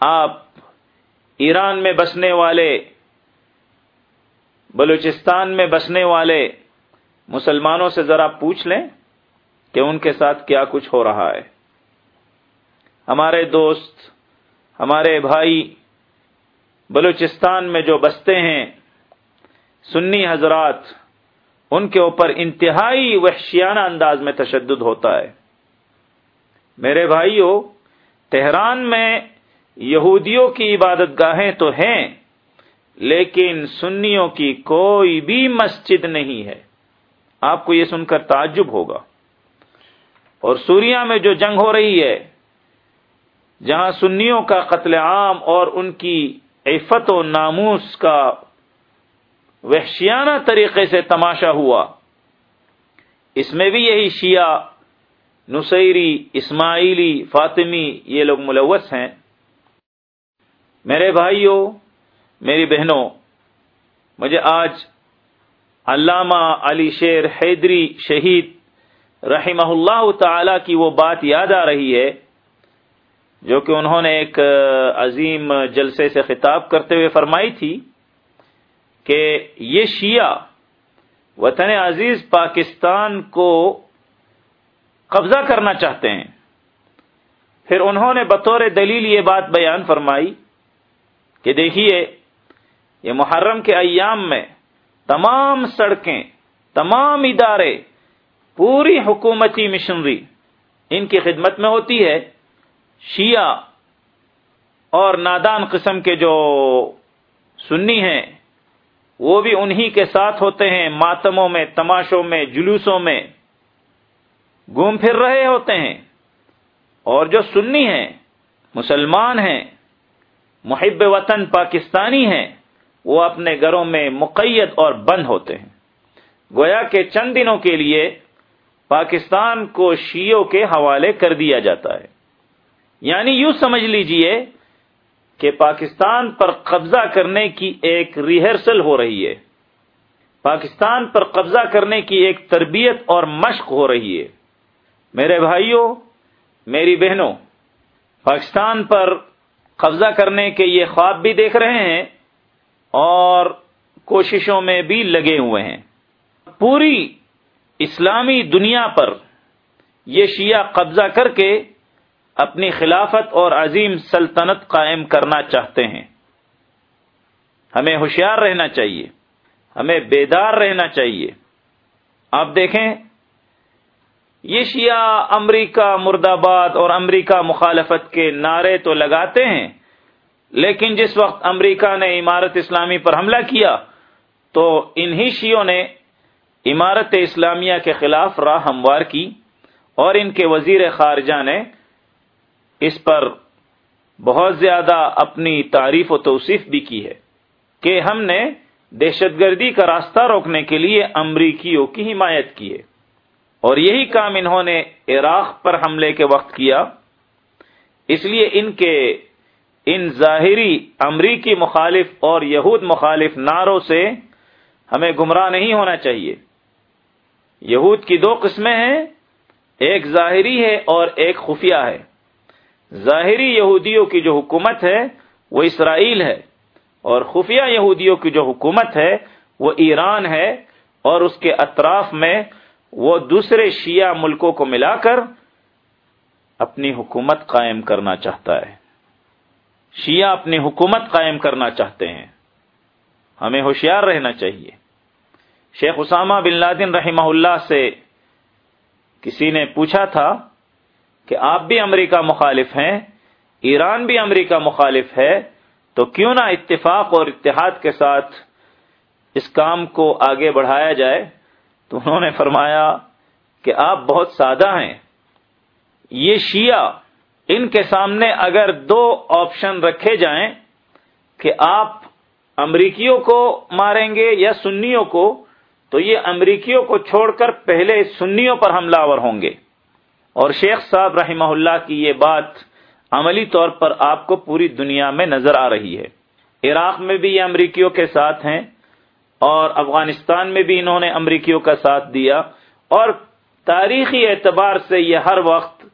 آپ ایران میں بسنے والے، بلوچستان میں بسنے والے مسلمانوں سے ذرا پوچھ لیں کہ ان کے ساتھ کیا کچھ ہو رہا ہے۔ ہمارے دوست، ہمارے بھائی بلوچستان میں جو بستے ہیں، سنی حضرات، ان کے اوپر انتہائی وحشیانہ انداز میں تشدد ہوتا ہے۔ میرے بھائیوں تہران میں یہودیوں کی عبادت گاہیں تو ہیں، لیکن سنیوں کی کوئی بھی مسجد نہیں ہے۔ آپ کو یہ سن کر تعجب ہوگا۔ اور سوریا میں جو جنگ ہو رہی ہے، جہاں سنیوں کا قتل عام اور ان کی عفت و ناموس کا وحشیانہ طریقے سے تماشا ہوا، اس میں بھی یہی شیعہ، نصیری، اسماعیلی، فاطمی، یہ لوگ ملوث ہیں۔ میرے بھائیوں میری بہنوں، مجھے آج علامہ علی شیر حیدری شہید رحمہ اللہ تعالی کی وہ بات یاد آ رہی ہے، جو کہ انہوں نے ایک عظیم جلسے سے خطاب کرتے ہوئے فرمائی تھی کہ یہ شیعہ وطن عزیز پاکستان کو قبضہ کرنا چاہتے ہیں۔ پھر انہوں نے بطور دلیل یہ بات بیان فرمائی کہ دیکھیے، یہ محرم کے ایام میں تمام سڑکیں، تمام ادارے، پوری حکومتی مشنری ان کی خدمت میں ہوتی ہے۔ شیعہ اور نادان قسم کے جو سنی ہیں، وہ بھی انہی کے ساتھ ہوتے ہیں۔ ماتموں میں، تماشوں میں، جلوسوں میں گھوم پھر رہے ہوتے ہیں۔ اور جو سنی ہیں، مسلمان ہیں محب وطن پاکستانی ہیں، وہ اپنے گھروں میں مقید اور بند ہوتے ہیں۔ گویا کہ چند دنوں کے لیے پاکستان کو شیعوں کے حوالے کر دیا جاتا ہے۔ یعنی یوں سمجھ لیجیے کہ پاکستان پر قبضہ کرنے کی ایک ریہرسل ہو رہی ہے۔ پاکستان پر قبضہ کرنے کی ایک تربیت اور مشق ہو رہی ہے۔ میرے بھائیوں، میری بہنوں، پاکستان پر قبضہ کرنے کے یہ خواب بھی دیکھ رہے ہیں اور کوششوں میں بھی لگے ہوئے ہیں۔ پوری اسلامی دنیا پر یہ شیعہ قبضہ کر کے اپنی خلافت اور عظیم سلطنت قائم کرنا چاہتے ہیں۔ ہمیں ہوشیار رہنا چاہیے، ہمیں بیدار رہنا چاہیے۔ آپ دیکھیں یہ شیعہ امریکہ مرد آباد اور امریکہ مخالفت کے نعرے تو لگاتے ہیں، لیکن جس وقت امریکہ نے عمارت اسلامی پر حملہ کیا تو انہی شیعوں نے عمارت اسلامیہ کے خلاف راہ ہموار کی اور ان کے وزیر خارجہ نے اس پر بہت زیادہ اپنی تعریف و توصیف بھی کی ہے کہ ہم نے دہشت گردی کا راستہ روکنے کے لیے امریکیوں کی حمایت کی ہے۔ اور یہی کام انہوں نے عراق پر حملے کے وقت کیا۔ اس لیے ان کے ان ظاہری امریکی مخالف اور یہود مخالف نعروں سے ہمیں گمراہ نہیں ہونا چاہیے۔ یہود کی دو قسمیں ہیں، ایک ظاہری ہے اور ایک خفیہ ہے۔ ظاہری یہودیوں کی جو حکومت ہے، وہ اسرائیل ہے۔ اور خفیہ یہودیوں کی جو حکومت ہے، وہ ایران ہے اور اس کے اطراف میں وہ دوسرے شیعہ ملکوں کو ملا کر اپنی حکومت قائم کرنا چاہتا ہے۔ شیعہ اپنی حکومت قائم کرنا چاہتے ہیں۔ ہمیں ہوشیار رہنا چاہیے۔ شیخ اسامہ بن لادن رحمہ اللہ سے کسی نے پوچھا تھا کہ آپ بھی امریکہ مخالف ہیں، ایران بھی امریکہ مخالف ہے، تو کیوں نہ اتفاق اور اتحاد کے ساتھ اس کام کو آگے بڑھایا جائے؟ تو انہوں نے فرمایا کہ آپ بہت سادہ ہیں۔ یہ شیعہ ان کے سامنے اگر دو آپشن رکھے جائیں کہ آپ امریکیوں کو ماریں گے یا سنیوں کو، تو یہ امریکیوں کو چھوڑ کر پہلے سنیوں پر حملہ ور ہوں گے۔ اور شیخ صاحب رحمہ اللہ کی یہ بات عملی طور پر آپ کو پوری دنیا میں نظر آ رہی ہے۔ عراق میں بھی یہ امریکیوں کے ساتھ ہیں۔ اور افغانستان میں بھی انہوں نے امریکیوں کا ساتھ دیا اور تاریخی اعتبار سے یہ ہر وقت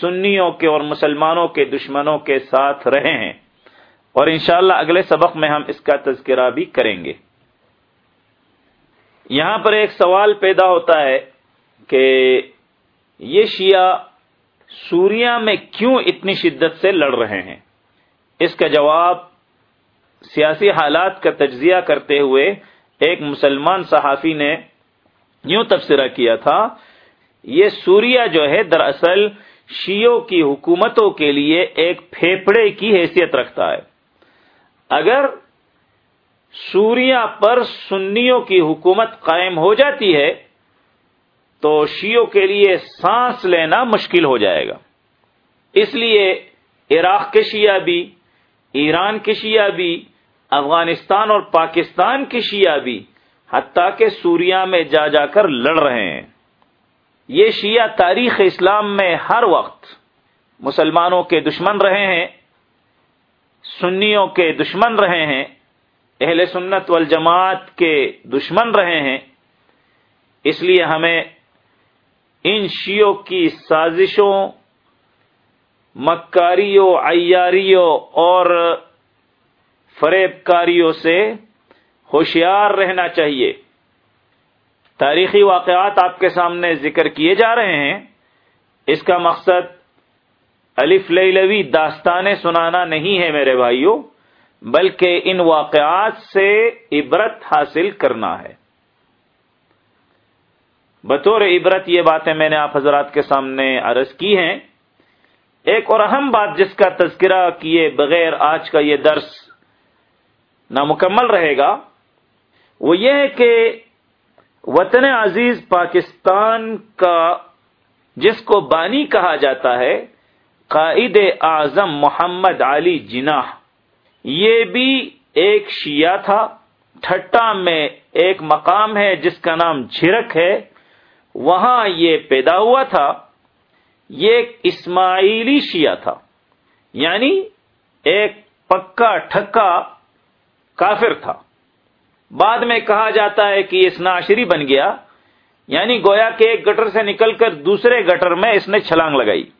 سنیوں کے اور مسلمانوں کے دشمنوں کے ساتھ رہے ہیں اور انشاءاللہ اگلے سبق میں ہم اس کا تذکرہ بھی کریں گے۔ یہاں پر ایک سوال پیدا ہوتا ہے کہ یہ شیعہ سوریا میں کیوں اتنی شدت سے لڑ رہے ہیں؟ اس کا جواب سیاسی حالات کا تجزیہ کرتے ہوئے ایک مسلمان صحافی نے یوں تبصرہ کیا تھا، یہ سوریا جو ہے دراصل شیعوں کی حکومتوں کے لیے ایک پھیپڑے کی حیثیت رکھتا ہے۔ اگر سوریا پر سنیوں کی حکومت قائم ہو جاتی ہے، تو شیعوں کے لیے سانس لینا مشکل ہو جائے گا۔ اس لیے عراق کے شیعہ بھی، ایران کے شیعہ بھی افغانستان اور پاکستان کے شیعہ بھی، حتیٰ کہ سوریا میں جا جا کر لڑ رہے ہیں۔ یہ شیعہ تاریخ اسلام میں ہر وقت مسلمانوں کے دشمن رہے ہیں، سنیوں کے دشمن رہے ہیں، اہل سنت والجماعت کے دشمن رہے ہیں۔ اس لیے ہمیں ان شیوں کی سازشوں، مکاریوں، عیاریوں اور فریب کاریوں سے ہوشیار رہنا چاہیے۔ تاریخی واقعات آپ کے سامنے ذکر کیے جا رہے ہیں۔ اس کا مقصد الف لیلوی داستانیں سنانا نہیں ہے میرے بھائیوں، بلکہ ان واقعات سے عبرت حاصل کرنا ہے۔ بطور عبرت یہ باتیں میں نے آپ حضرات کے سامنے عرض کی ہیں۔ ایک اور اہم بات جس کا تذکرہ کیے بغیر آج کا یہ درس نامکمل رہے گا، وہ یہ ہے کہ وطن عزیز پاکستان کا جس کو بانی کہا جاتا ہے، قائد اعظم محمد علی جناح، یہ بھی ایک شیعہ تھا ٹھٹا میں ایک مقام ہے جس کا نام جھرک ہے، وہاں یہ پیدا ہوا تھا، یہ ایک اسماعیلی شیعہ تھا یعنی ایک پکا ٹھکا کافر تھا۔ بعد میں کہا جاتا ہے کہ اس ناشری بن گیا۔ یعنی گویا کہ ایک گٹر سے نکل کر دوسرے گٹر میں اس نے چھلانگ لگائی۔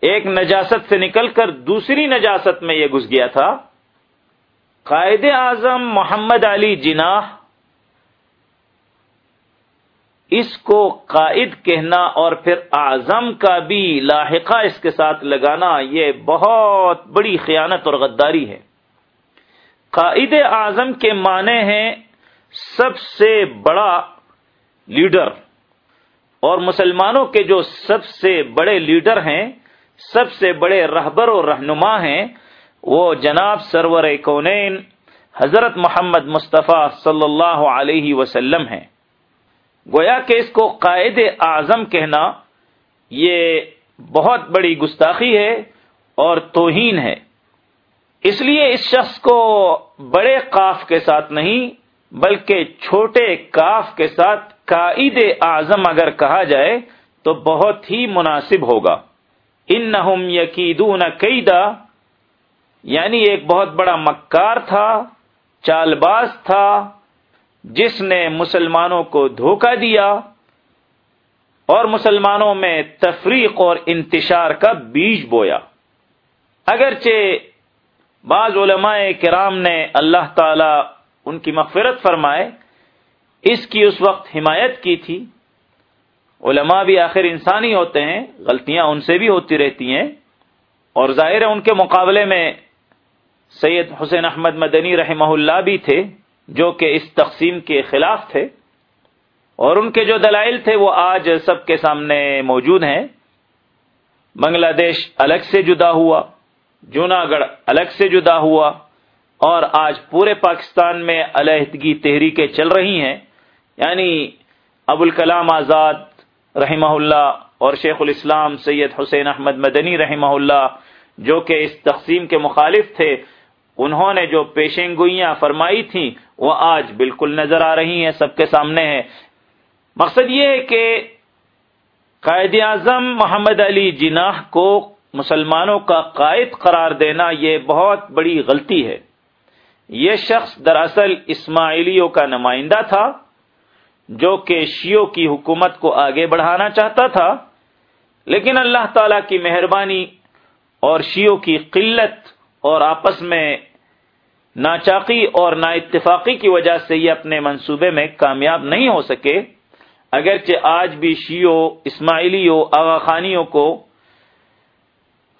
ایک نجاست سے نکل کر دوسری نجاست میں یہ گھس گیا تھا۔ قائد اعظم محمد علی جناح اس کو قائد کہنا اور پھر اعظم کا بھی لاحقہ اس کے ساتھ لگانا یہ بہت بڑی خیانت اور غداری ہے۔ قائد اعظم کے معنی ہیں سب سے بڑا لیڈر۔ اور مسلمانوں کے جو سب سے بڑے لیڈر ہیں، سب سے بڑے رہبر و رہنما ہیں، وہ جناب سرور کونین حضرت محمد مصطفیٰ صلی اللہ علیہ وسلم ہیں۔ گویا کہ اس کو قائد اعظم کہنا یہ بہت بڑی گستاخی ہے اور توہین ہے۔ اس لیے اس شخص کو بڑے کاف کے ساتھ نہیں، بلکہ چھوٹے کاف کے ساتھ قائد اعظم اگر کہا جائے تو بہت ہی مناسب ہوگا۔ ان نہ یقیدون قیدا یعنی ایک بہت بڑا مکار تھا چال باز تھا، جس نے مسلمانوں کو دھوکہ دیا اور مسلمانوں میں تفریق اور انتشار کا بیج بویا۔ اگرچہ بعض علماء کرام نے اللہ تعالی ان کی مغفرت فرمائے، اس کی اس وقت حمایت کی تھی۔ علماء بھی آخر انسانی ہوتے ہیں، غلطیاں ان سے بھی ہوتی رہتی ہیں۔ اور ظاہر ہے ان کے مقابلے میں سید حسین احمد مدنی رحمہ اللہ بھی تھے، جو کہ اس تقسیم کے خلاف تھے۔ اور ان کے جو دلائل تھے، وہ آج سب کے سامنے موجود ہیں۔ بنگلہ دیش الگ سے جدا ہوا۔ جوناگڑھ الگ سے جدا ہوا اور آج پورے پاکستان میں علیحدگی تحریکیں چل رہی ہیں۔ یعنی ابوالکلام آزاد رحمہ اللہ اور شیخ الاسلام سید حسین احمد مدنی رحمہ اللہ جو کہ اس تقسیم کے مخالف تھے، انہوں نے جو پیشن گوئیاں فرمائی تھیں، وہ آج بالکل نظر آ رہی ہیں، سب کے سامنے ہے مقصد یہ ہے کہ قائد اعظم محمد علی جناح کو مسلمانوں کا قائد قرار دینا یہ بہت بڑی غلطی ہے۔ یہ شخص دراصل اسماعیلیوں کا نمائندہ تھا، جو کہ شیعوں کی حکومت کو آگے بڑھانا چاہتا تھا۔ لیکن اللہ تعالی کی مہربانی اور شیعوں کی قلت اور آپس میں ناچاقی اور نا اتفاقی کی وجہ سے یہ اپنے منصوبے میں کامیاب نہیں ہو سکے، اگرچہ آج بھی شیو اسماعیلیوں، آغا خانیوں کو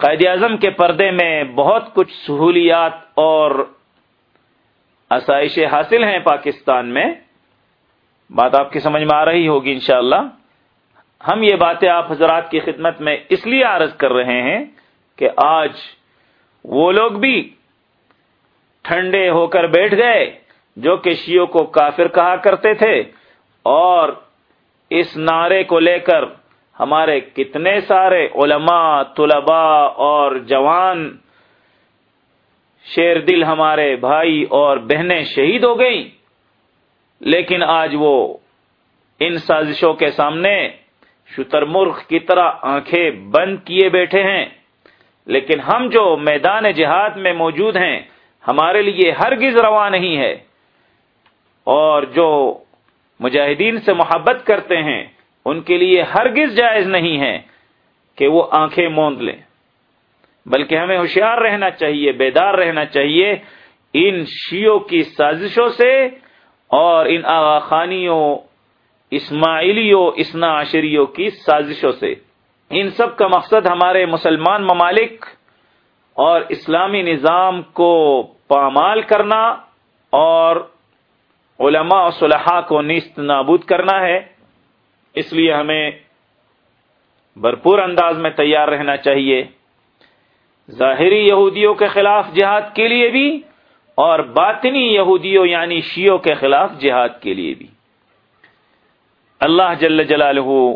قائد اعظم کے پردے میں بہت کچھ سہولیات اور آسائشیں حاصل ہیں پاکستان میں۔ بات آپ کی سمجھ میں آ رہی ہوگی انشاءاللہ۔ ہم یہ باتیں آپ حضرات کی خدمت میں اس لیے عرض کر رہے ہیں کہ آج وہ لوگ بھی ٹھنڈے ہو کر بیٹھ گئے جو کہ شیوں کو کافر کہا کرتے تھے اور اس نعرے کو لے کر ہمارے کتنے سارے علماء، طلباء اور جوان شیر دل ہمارے بھائی اور بہنیں شہید ہو گئیں۔ لیکن آج وہ ان سازشوں کے سامنے شتر مرخ کی طرح آنکھیں بند کیے بیٹھے ہیں۔ لیکن ہم جو میدان جہاد میں موجود ہیں، ہمارے لیے ہرگز روا نہیں ہے۔ اور جو مجاہدین سے محبت کرتے ہیں ان کے لیے ہرگز جائز نہیں ہے کہ وہ آنکھیں موند لیں۔ بلکہ ہمیں ہوشیار رہنا چاہیے، بیدار رہنا چاہیے ان شیوں کی سازشوں سے اور ان آغا خانیوں، اسماعیلیوں، اسنا عشریوں کی سازشوں سے۔ ان سب کا مقصد ہمارے مسلمان ممالک اور اسلامی نظام کو پامال کرنا اور علماء و صلحاء کو نیست نابود کرنا ہے۔ اس لیے ہمیں بھرپور انداز میں تیار رہنا چاہیے۔ ظاہری یہودیوں کے خلاف جہاد کے لیے بھی اور باطنی یہودیوں یعنی شیعوں کے خلاف جہاد کے لیے بھی۔ اللہ جل جلالہ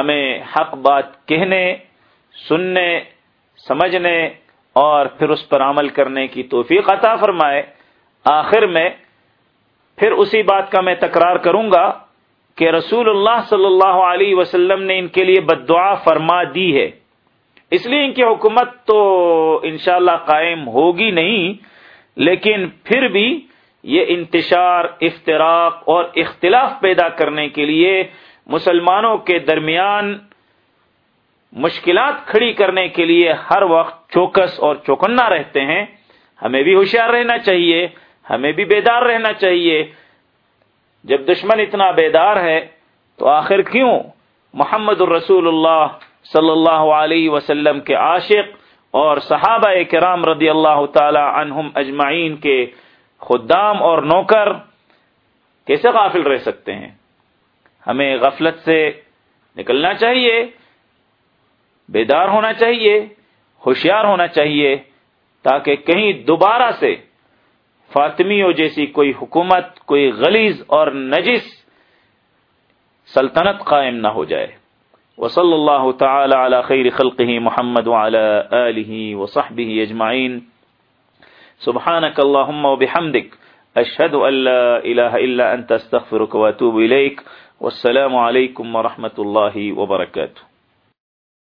ہمیں حق بات کہنے، سننے، سمجھنے اور پھر اس پر عمل کرنے کی توفیق عطا فرمائے۔ آخر میں پھر اسی بات کا میں تکرار کروں گا۔ کہ رسول اللہ صلی اللہ علیہ وسلم نے ان کے لیے بد دعا فرما دی ہے۔ اس لیے ان کی حکومت تو انشاءاللہ قائم ہوگی نہیں، لیکن پھر بھی یہ انتشار افطراک اور اختلاف پیدا کرنے کے لیے مسلمانوں کے درمیان مشکلات کھڑی کرنے کے لیے ہر وقت چوکس اور چوکنا رہتے ہیں۔ ہمیں بھی ہوشیار رہنا چاہیے، ہمیں بھی بیدار رہنا چاہیے۔ جب دشمن اتنا بیدار ہے تو آخر کیوں محمد الرسول اللہ صلی اللہ علیہ وسلم کے عاشق اور صحابہ کرام رضی اللہ تعالی عنہم اجمعین کے خدام اور نوکر کیسے غافل رہ سکتے ہیں؟ ہمیں غفلت سے نکلنا چاہیے، بیدار ہونا چاہیے، ہوشیار ہونا چاہیے تاکہ کہیں دوبارہ سے فاطمیوں جیسی کوئی حکومت، کوئی غلیظ اور نجس سلطنت قائم نہ ہو جائے۔ وصلی اللہ تعالی علی خیر خلقه محمد وعلى آلہ وصحبہ اجمعین۔ سبحانك اللهم وبحمدك اشهد ان لا اله الا انت استغفرك واتوب اليك والسلام عليكم ورحمه الله وبركاته